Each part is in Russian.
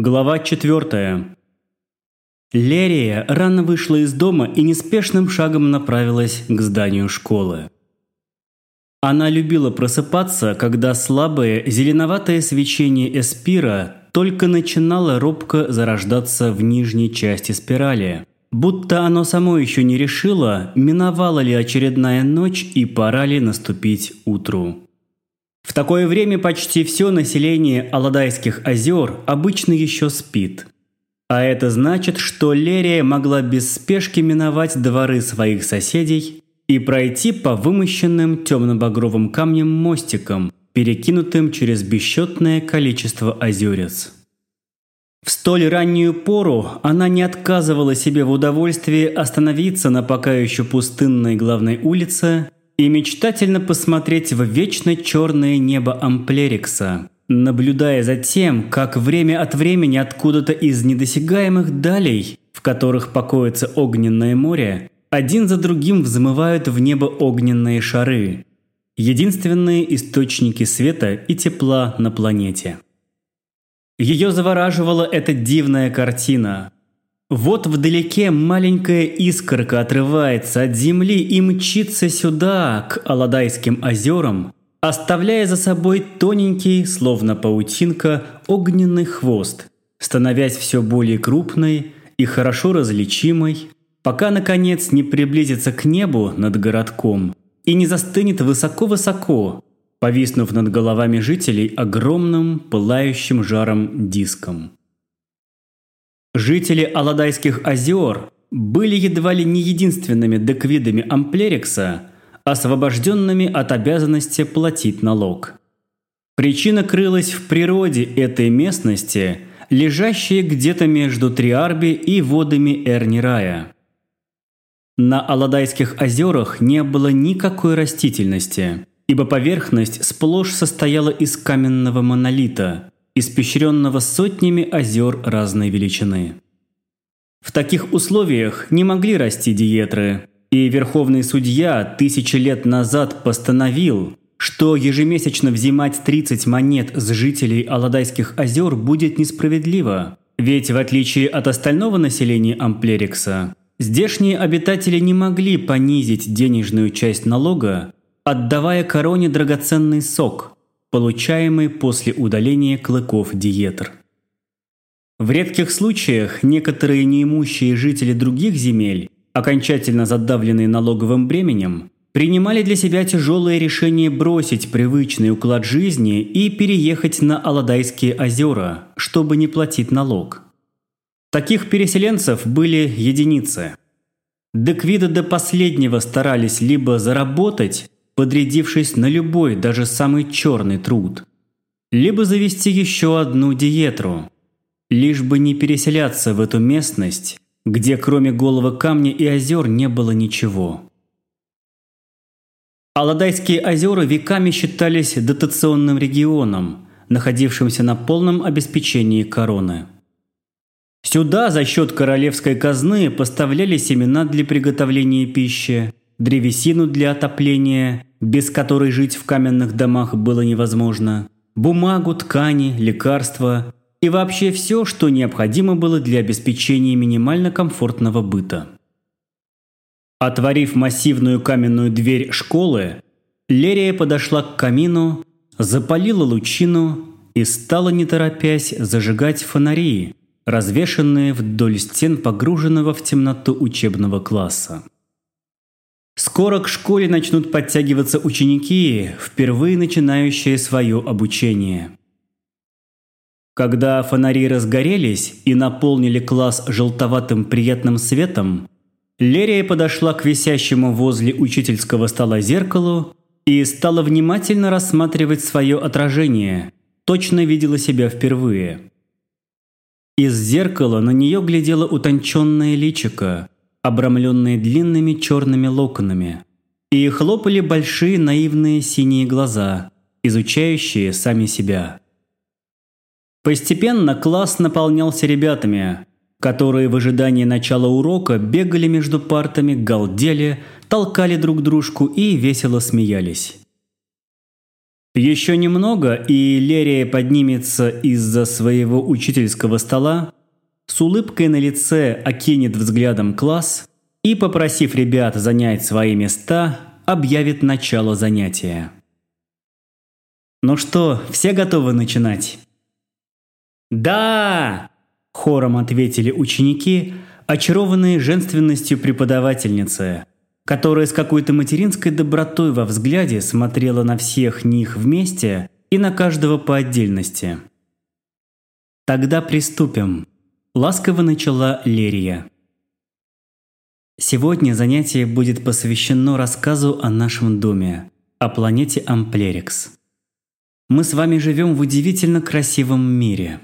Глава 4. Лерия рано вышла из дома и неспешным шагом направилась к зданию школы. Она любила просыпаться, когда слабое зеленоватое свечение эспира только начинало робко зарождаться в нижней части спирали. Будто оно само еще не решило, миновала ли очередная ночь и пора ли наступить утру. В такое время почти все население Аладайских озер обычно еще спит. А это значит, что Лерия могла без спешки миновать дворы своих соседей и пройти по вымощенным темно-багровым камнем мостикам, перекинутым через бесчетное количество озерец. В столь раннюю пору она не отказывала себе в удовольствии остановиться на пока еще пустынной главной улице и мечтательно посмотреть в вечно черное небо Амплерикса, наблюдая за тем, как время от времени откуда-то из недосягаемых далей, в которых покоится огненное море, один за другим взмывают в небо огненные шары, единственные источники света и тепла на планете. Ее завораживала эта дивная картина – вот вдалеке маленькая искорка отрывается от земли и мчится сюда, к Аладайским озерам, оставляя за собой тоненький, словно паутинка, огненный хвост, становясь все более крупной и хорошо различимой, пока, наконец, не приблизится к небу над городком и не застынет высоко-высоко, повиснув над головами жителей огромным пылающим жаром диском. Жители Аладайских озер были едва ли не единственными деквидами Амплерикса, освобожденными от обязанности платить налог. Причина крылась в природе этой местности, лежащей где-то между Триарби и водами Эрнирая. На Аладайских озерах не было никакой растительности, ибо поверхность сплошь состояла из каменного монолита – испещренного сотнями озер разной величины. В таких условиях не могли расти диетры, и верховный судья тысячи лет назад постановил, что ежемесячно взимать 30 монет с жителей Аладайских озер будет несправедливо, ведь в отличие от остального населения Амплерикса, здешние обитатели не могли понизить денежную часть налога, отдавая короне драгоценный сок – получаемый после удаления клыков диетр. В редких случаях некоторые неимущие жители других земель, окончательно задавленные налоговым бременем, принимали для себя тяжелое решение бросить привычный уклад жизни и переехать на Аладайские озера, чтобы не платить налог. Таких переселенцев были единицы. Деквиды до последнего старались либо заработать, подрядившись на любой, даже самый черный труд. Либо завести еще одну диетру, лишь бы не переселяться в эту местность, где кроме голого камня и озер не было ничего. Аладайские озера веками считались дотационным регионом, находившимся на полном обеспечении короны. Сюда за счет королевской казны поставляли семена для приготовления пищи, древесину для отопления, без которой жить в каменных домах было невозможно, бумагу, ткани, лекарства и вообще все, что необходимо было для обеспечения минимально комфортного быта. Отворив массивную каменную дверь школы, Лерия подошла к камину, запалила лучину и стала, не торопясь, зажигать фонари, развешанные вдоль стен погруженного в темноту учебного класса. Скоро к школе начнут подтягиваться ученики, впервые начинающие свое обучение. Когда фонари разгорелись и наполнили класс желтоватым приятным светом, Лерия подошла к висящему возле учительского стола зеркалу и стала внимательно рассматривать свое отражение, точно видела себя впервые. Из зеркала на нее глядело утонченное личико – обрамленные длинными черными локонами, и хлопали большие наивные синие глаза, изучающие сами себя. Постепенно класс наполнялся ребятами, которые в ожидании начала урока бегали между партами, галдели, толкали друг дружку и весело смеялись. Еще немного, и Лерия поднимется из-за своего учительского стола, с улыбкой на лице окинет взглядом класс и, попросив ребят занять свои места, объявит начало занятия. Ну что, все готовы начинать? «Да!» – хором ответили ученики, очарованные женственностью преподавательницы, которая с какой-то материнской добротой во взгляде смотрела на всех них вместе и на каждого по отдельности. «Тогда приступим», – ласково начала Лерия. Сегодня занятие будет посвящено рассказу о нашем доме, о планете Амплерикс. Мы с вами живем в удивительно красивом мире.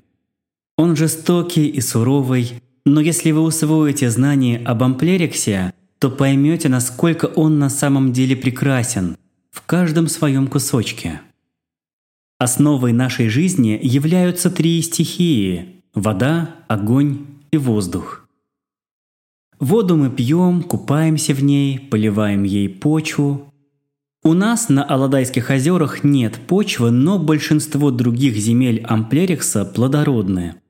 Он жестокий и суровый, но если вы усвоите знания об Амплериксе, то поймете, насколько он на самом деле прекрасен в каждом своем кусочке. Основой нашей жизни являются три стихии – вода, огонь и воздух. Воду мы пьем, купаемся в ней, поливаем ей почву, у нас на Аладайских озерах нет почвы, но большинство других земель Амплерикса плодородные.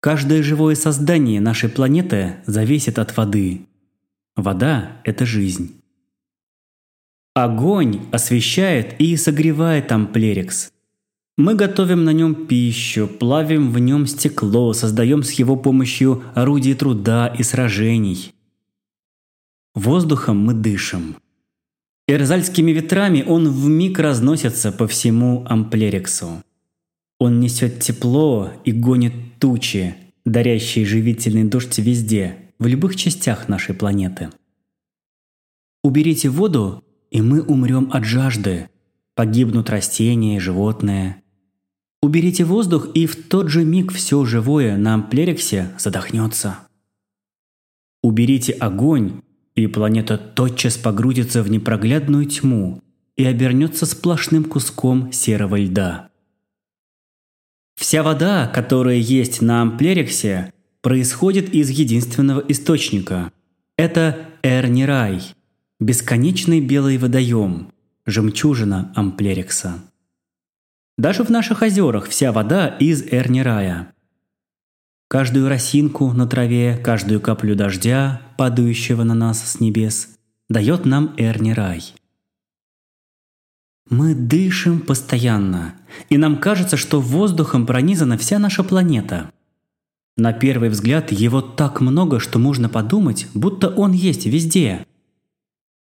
Каждое живое создание нашей планеты зависит от воды. Вода – это жизнь. Огонь освещает и согревает Амплерикс. Мы готовим на нем пищу, плавим в нем стекло, создаем с его помощью орудия труда и сражений. Воздухом мы дышим. Эрзальскими ветрами он вмиг разносится по всему Амплерексу. Он несет тепло и гонит тучи, дарящие живительный дождь везде, в любых частях нашей планеты. Уберите воду, и мы умрем от жажды. Погибнут растения и животные. Уберите воздух, и в тот же миг все живое на Амплерексе задохнется. Уберите огонь, и планета тотчас погрузится в непроглядную тьму и обернется сплошным куском серого льда. Вся вода, которая есть на Амплерексе, происходит из единственного источника. Это Эрнирай, бесконечный белый водоем, жемчужина Амплерекса. Даже в наших озерах вся вода из Эрнирая. Каждую росинку на траве, каждую каплю дождя, падающего на нас с небес, дает нам Эрни рай. Мы дышим постоянно, и нам кажется, что воздухом пронизана вся наша планета. На первый взгляд его так много, что можно подумать, будто он есть везде.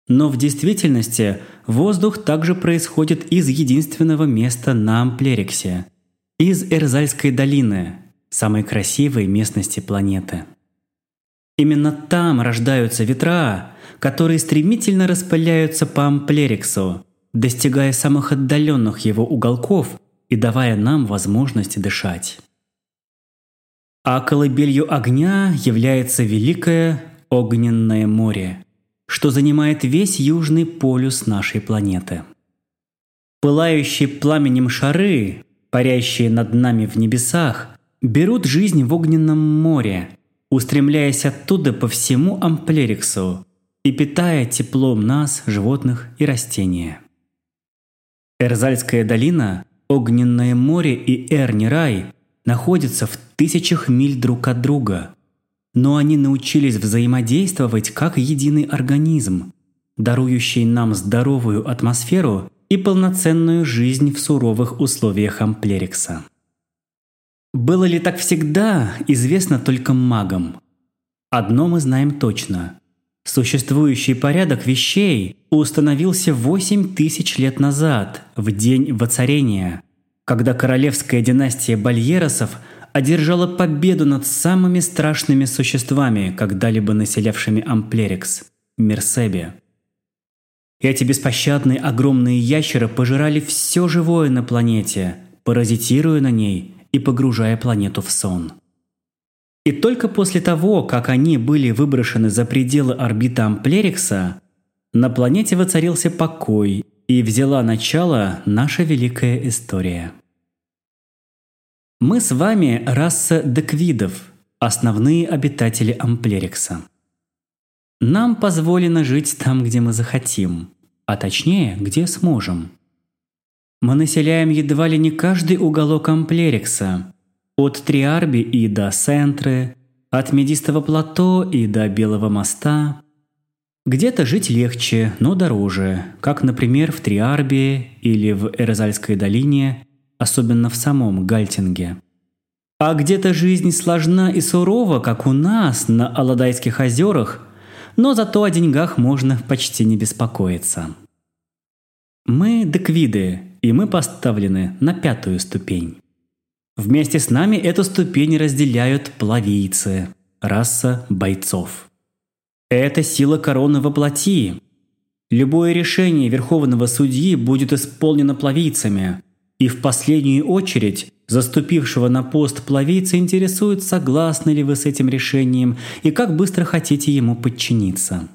Но в действительности воздух также происходит из единственного места на Амплериксе – из Эрзальской долины, самой красивой местности планеты. Именно там рождаются ветра, которые стремительно распыляются по амплериксу, достигая самых отдаленных его уголков и давая нам возможность дышать. А колыбелью огня является Великое Огненное море, что занимает весь южный полюс нашей планеты. Пылающие пламенем шары, парящие над нами в небесах, берут жизнь в огненном море, устремляясь оттуда по всему Амплериксу и питая теплом нас, животных и растения. Эрзальская долина, Огненное море и Эрни-рай находятся в тысячах миль друг от друга, но они научились взаимодействовать как единый организм, дарующий нам здоровую атмосферу и полноценную жизнь в суровых условиях Амплерикса. Было ли так всегда, известно только магам. Одно мы знаем точно. Существующий порядок вещей установился 8 тысяч лет назад, в день воцарения, когда королевская династия Бальеросов одержала победу над самыми страшными существами, когда-либо населявшими Амплерикс – Мерсебе. Эти беспощадные огромные ящеры пожирали все живое на планете, паразитируя на ней и погружая планету в сон. И только после того, как они были выброшены за пределы орбиты Амплерикса, на планете воцарился покой и взяла начало наша великая история. Мы с вами раса деквидов, основные обитатели Амплерикса. Нам позволено жить там, где мы захотим, а точнее, где сможем – мы населяем едва ли не каждый уголок Амплерикса, от Триарби и до Сентры, от Медистого плато и до Белого моста. Где-то жить легче, но дороже, как, например, в Триарбе или в Эрзальской долине, особенно в самом Гальтинге. А где-то жизнь сложна и сурова, как у нас на Аладайских озерах, но зато о деньгах можно почти не беспокоиться. Мы деквиды, и мы поставлены на пятую ступень. Вместе с нами эту ступень разделяют плавийцы, раса бойцов. Это сила короны во плоти. Любое решение верховного судьи будет исполнено плавийцами, и в последнюю очередь заступившего на пост плавийца интересует, согласны ли вы с этим решением и как быстро хотите ему подчиниться.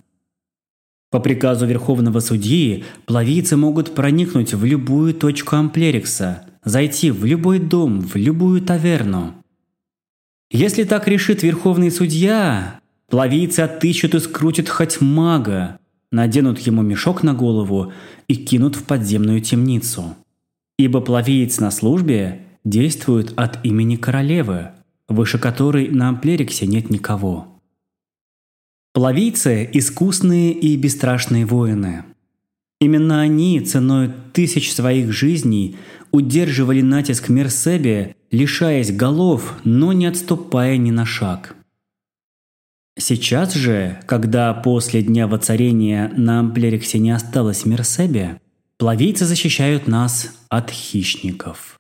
По приказу Верховного Судьи плавийцы могут проникнуть в любую точку амплерикса, зайти в любой дом, в любую таверну. Если так решит Верховный Судья, плавийцы отыщут и скрутят хоть мага, наденут ему мешок на голову и кинут в подземную темницу. Ибо плавиец на службе действует от имени королевы, выше которой на амплериксе нет никого. Плавийцы – искусные и бесстрашные воины. Именно они ценой тысяч своих жизней удерживали натиск Мерсебе, лишаясь голов, но не отступая ни на шаг. Сейчас же, когда после дня воцарения на Амплериксе не осталось Мерсебе, плавийцы защищают нас от хищников.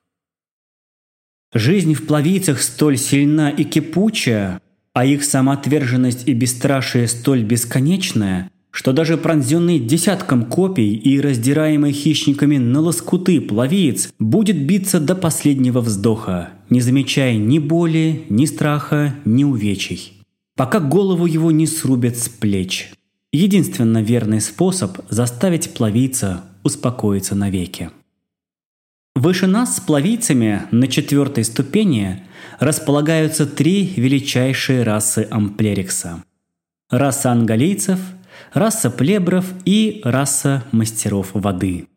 Жизнь в плавийцах столь сильна и кипучая, а их самоотверженность и бесстрашие столь бесконечное, что даже пронзенный десятком копий и раздираемый хищниками на лоскуты плавиец будет биться до последнего вздоха, не замечая ни боли, ни страха, ни увечий, пока голову его не срубят с плеч. Единственно верный способ заставить плавийца успокоиться навеки. Выше нас с плавийцами на четвертой ступени располагаются три величайшие расы амплерикса. Раса ангалийцев, раса плебров и раса мастеров воды.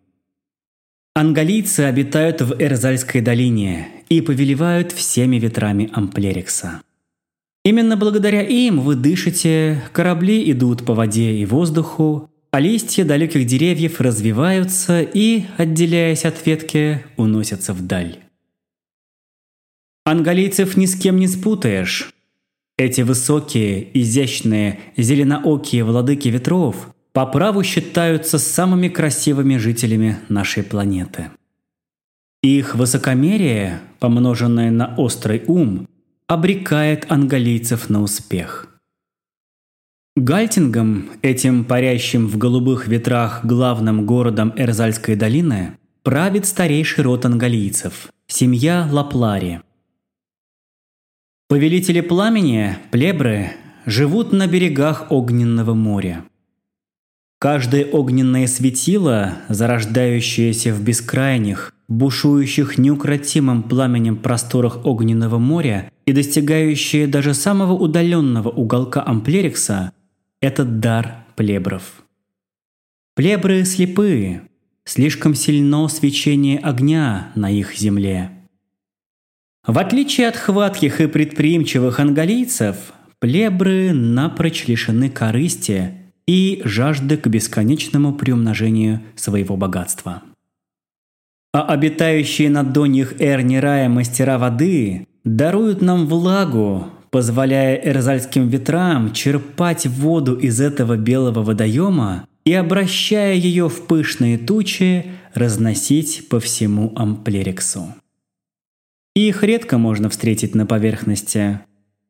Ангалийцы обитают в Эрзальской долине и повелевают всеми ветрами амплерикса. Именно благодаря им вы дышите, корабли идут по воде и воздуху, а листья далеких деревьев развиваются и, отделяясь от ветки, уносятся вдаль. Ангалийцев ни с кем не спутаешь. Эти высокие, изящные, зеленоокие владыки ветров по праву считаются самыми красивыми жителями нашей планеты. Их высокомерие, помноженное на острый ум, обрекает ангалийцев на успех – Гальтингом, этим парящим в голубых ветрах главным городом Эрзальской долины, правит старейший род ангалийцев – семья Лаплари. Повелители пламени, плебры, живут на берегах огненного моря. Каждое огненное светило, зарождающееся в бескрайних, бушующих неукротимым пламенем просторах огненного моря и достигающее даже самого удаленного уголка Амплерикса – это дар плебров. Плебры слепые, слишком сильно свечение огня на их земле. В отличие от хватких и предприимчивых ангалийцев, плебры напрочь лишены корысти и жажды к бесконечному приумножению своего богатства. А обитающие на доньях Эрни мастера воды даруют нам влагу, позволяя эрзальским ветрам черпать воду из этого белого водоема и, обращая ее в пышные тучи, разносить по всему Амплериксу. Их редко можно встретить на поверхности.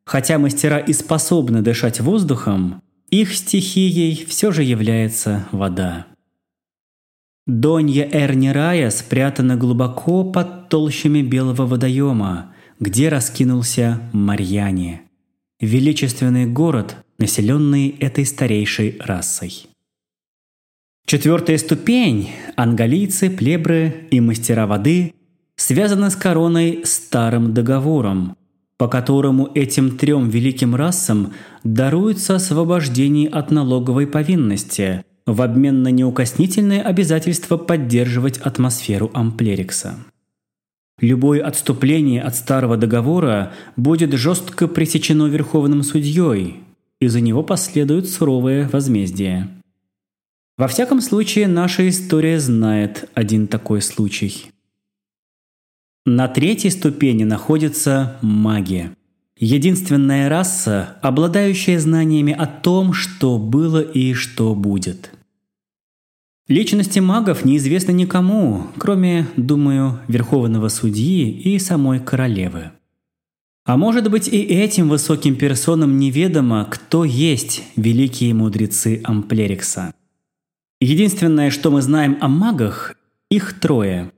Хотя мастера и способны дышать воздухом, их стихией все же является вода. Донья Эрнирая спрятана глубоко под толщами белого водоема, где раскинулся Марьяне, величественный город, населенный этой старейшей расой. Четвертая ступень – ангалийцы, плебры и мастера воды – связаны с короной старым договором, по которому этим трем великим расам даруется освобождение от налоговой повинности, в обмен на неукоснительное обязательство поддерживать атмосферу Амплерикса. Любое отступление от старого договора будет жестко пресечено Верховным судьей, и за него последует суровое возмездие. Во всяком случае, наша история знает один такой случай. На третьей ступени находится магия. Единственная раса, обладающая знаниями о том, что было и что будет – Личности магов неизвестны никому, кроме, думаю, Верховного Судьи и самой королевы. А может быть и этим высоким персонам неведомо, кто есть великие мудрецы Амплерикса. Единственное, что мы знаем о магах, их трое.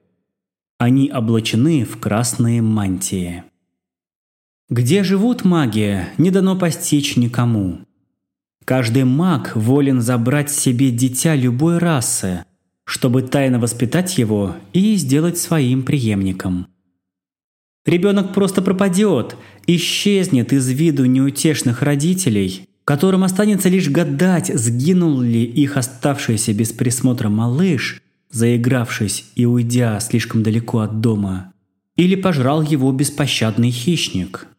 Они облачены в красные мантии. Где живут маги, не дано постичь никому. Каждый маг волен забрать себе дитя любой расы, чтобы тайно воспитать его и сделать своим преемником. Ребенок просто пропадет, исчезнет из виду неутешных родителей, которым останется лишь гадать, сгинул ли их оставшийся без присмотра малыш, заигравшись и уйдя слишком далеко от дома, или пожрал его беспощадный хищник –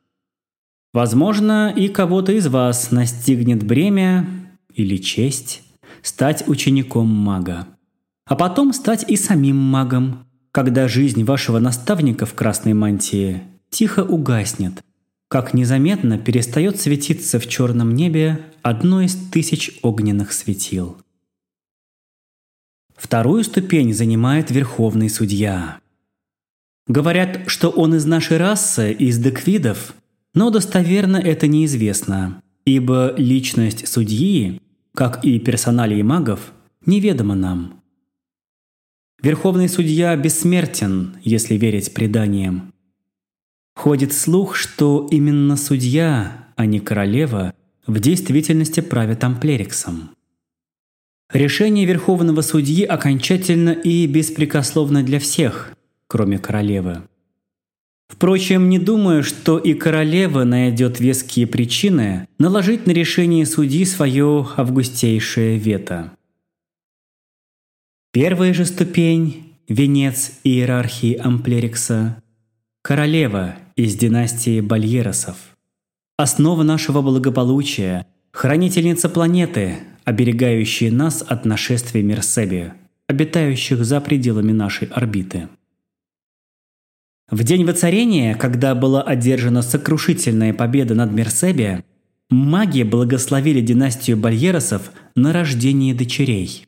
Возможно, и кого-то из вас настигнет бремя или честь стать учеником мага. А потом стать и самим магом, когда жизнь вашего наставника в красной мантии тихо угаснет, как незаметно перестает светиться в черном небе одно из тысяч огненных светил. Вторую ступень занимает Верховный Судья. Говорят, что он из нашей расы, из деквидов, но достоверно это неизвестно, ибо личность судьи, как и персоналии магов, неведома нам. Верховный судья бессмертен, если верить преданиям. Ходит слух, что именно судья, а не королева, в действительности правит Амплериксом. Решение Верховного Судьи окончательно и беспрекословно для всех, кроме королевы. Впрочем, не думаю, что и королева найдет веские причины наложить на решение судьи свое августейшее вето. Первая же ступень – венец иерархии Амплерикса – королева из династии Бальеросов. Основа нашего благополучия – хранительница планеты, оберегающая нас от нашествия Мерсеби, обитающих за пределами нашей орбиты. В день воцарения, когда была одержана сокрушительная победа над Мерсебе, маги благословили династию Бальеросов на рождение дочерей.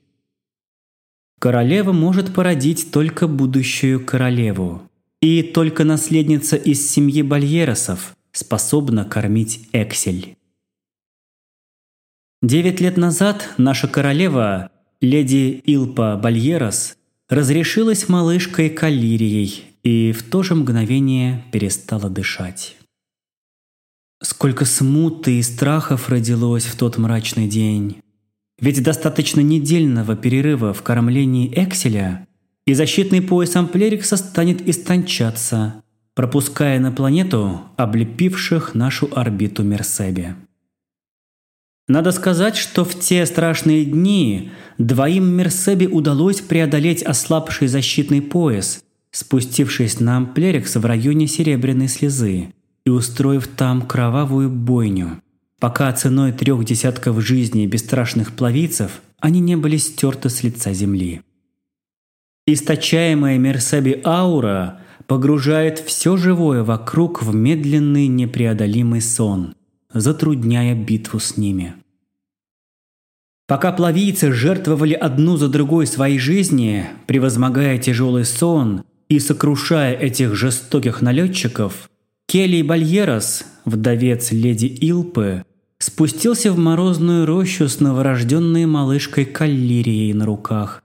Королева может породить только будущую королеву. И только наследница из семьи Бальеросов способна кормить Эксель. Девять лет назад наша королева, леди Илпа Бальерос, разрешилась малышкой Калирией и в то же мгновение перестала дышать. Сколько смуты и страхов родилось в тот мрачный день. Ведь достаточно недельного перерыва в кормлении Экселя, и защитный пояс Амплерикса станет истончаться, пропуская на планету облепивших нашу орбиту Мерсебе. Надо сказать, что в те страшные дни двоим Мерсебе удалось преодолеть ослабший защитный пояс спустившись на Амплерикс в районе Серебряной Слезы и устроив там кровавую бойню, пока ценой трех десятков жизней бесстрашных плавицев они не были стерты с лица земли. Источаемая Мерсаби аура погружает все живое вокруг в медленный непреодолимый сон, затрудняя битву с ними. Пока плавийцы жертвовали одну за другой своей жизни, превозмогая тяжелый сон и сокрушая этих жестоких налетчиков, Келли Бальерос, вдовец леди Илпы, спустился в морозную рощу с новорожденной малышкой Каллирией на руках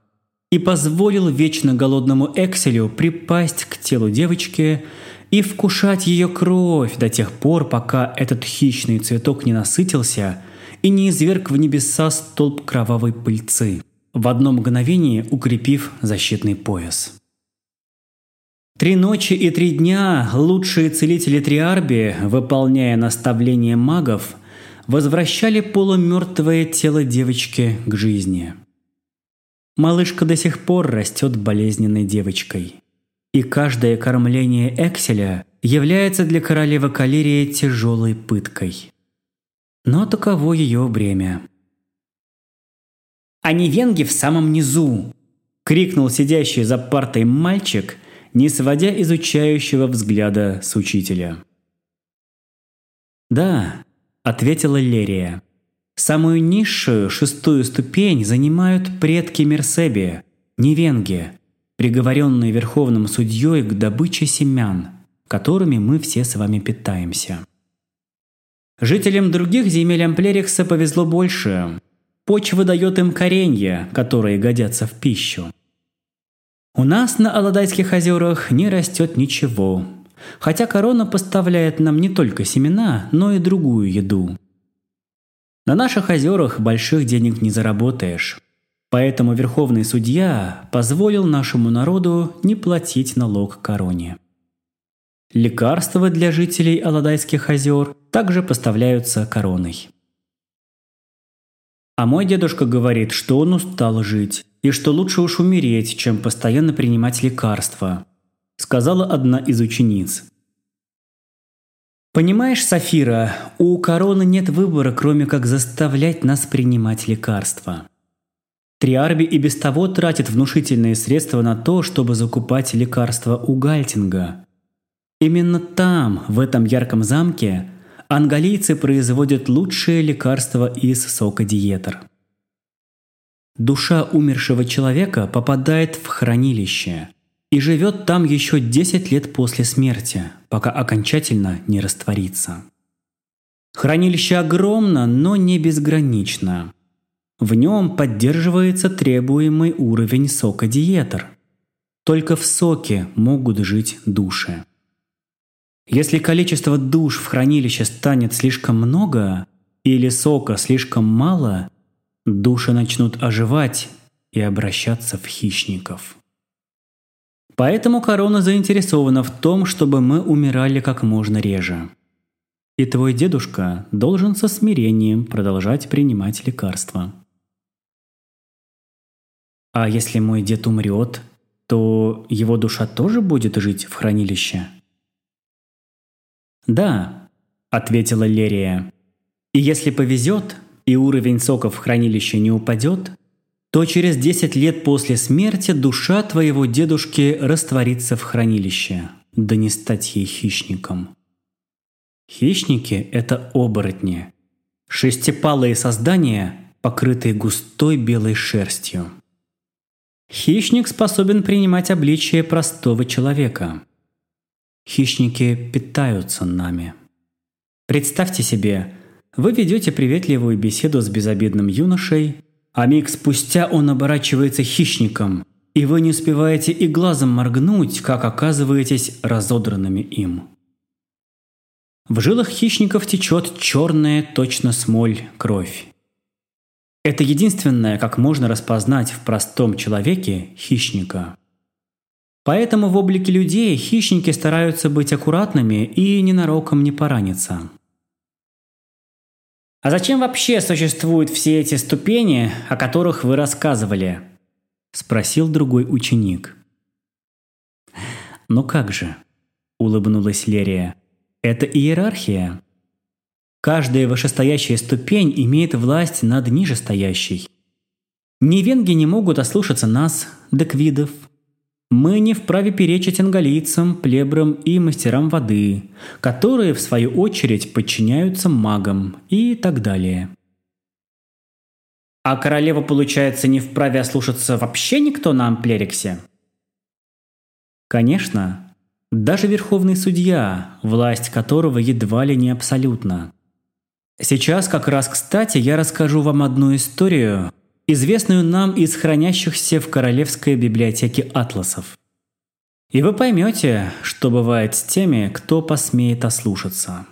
и позволил вечно голодному Экселю припасть к телу девочки и вкушать ее кровь до тех пор, пока этот хищный цветок не насытился и не изверг в небеса столб кровавой пыльцы, в одно мгновение укрепив защитный пояс. Три ночи и три дня лучшие целители Триарби, выполняя наставления магов, возвращали полумертвое тело девочки к жизни. малышка до сих пор растет болезненной девочкой. И каждое кормление Экселя является для королевы Калерии тяжелой пыткой. Но таково ее бремя. «А не венги в самом низу!» – крикнул сидящий за партой мальчик, не сводя изучающего взгляда с учителя. «Да», – ответила Лерия. «Самую низшую, шестую ступень занимают предки Мерсебия, не венги, приговоренные верховным судьей к добыче семян, которыми мы все с вами питаемся. Жителям других земель Амплерикса повезло больше. Почва дает им коренья, которые годятся в пищу. У нас на Аладайских озерах не растет ничего, хотя корона поставляет нам не только семена, но и другую еду. На наших озерах больших денег не заработаешь. Поэтому Верховный Судья позволил нашему народу не платить налог короне. Лекарства для жителей Аладайских озер также поставляются короной. А мой дедушка говорит, что он устал жить, и что лучше уж умереть, чем постоянно принимать лекарства, сказала одна из учениц. Понимаешь, Сафира, у короны нет выбора, кроме как заставлять нас принимать лекарства. Триарби и без того тратит внушительные средства на то, чтобы закупать лекарства у Гальтинга. Именно там, в этом ярком замке, ангалийцы производят лучшие лекарства из сока диетер. Душа умершего человека попадает в хранилище и живет там еще 10 лет после смерти, пока окончательно не растворится. Хранилище огромно, но не безгранично – в нем поддерживается требуемый уровень сока диетер. Только в соке могут жить души. Если количество душ в хранилище станет слишком много или сока слишком мало, души начнут оживать и обращаться в хищников. Поэтому корона заинтересована в том, чтобы мы умирали как можно реже. И твой дедушка должен со смирением продолжать принимать лекарства. А если мой дед умрет, то его душа тоже будет жить в хранилище? «Да», – ответила Лерия. «И если повезет, и уровень соков в хранилище не упадет, то через 10 лет после смерти душа твоего дедушки растворится в хранилище, да не стать ей хищником». Хищники – это оборотни. Шестипалые создания, покрытые густой белой шерстью. Хищник способен принимать обличие простого человека. Хищники питаются нами. Представьте себе, вы ведете приветливую беседу с безобидным юношей, а миг спустя он оборачивается хищником, и вы не успеваете и глазом моргнуть, как оказываетесь разодранными им. В жилах хищников течет черная, точно смоль, кровь. Это единственное, как можно распознать в простом человеке хищника. Поэтому в облике людей хищники стараются быть аккуратными и ненароком не пораниться. «А зачем вообще существуют все эти ступени, о которых вы рассказывали?» – спросил другой ученик. «Ну как же?» – улыбнулась Лерия. «Это иерархия. Каждая вышестоящая ступень имеет власть над нижестоящей. Невенги не могут ослушаться нас, деквидов. Мы не вправе перечить ангалийцам, плебрам и мастерам воды, которые, в свою очередь, подчиняются магам и так далее. А королева, получается, не вправе ослушаться вообще никто на Амплериксе? Конечно. Даже верховный судья, власть которого едва ли не абсолютна. Сейчас как раз кстати я расскажу вам одну историю, известную нам из хранящихся в Королевской библиотеке атласов. И вы поймете, что бывает с теми, кто посмеет ослушаться.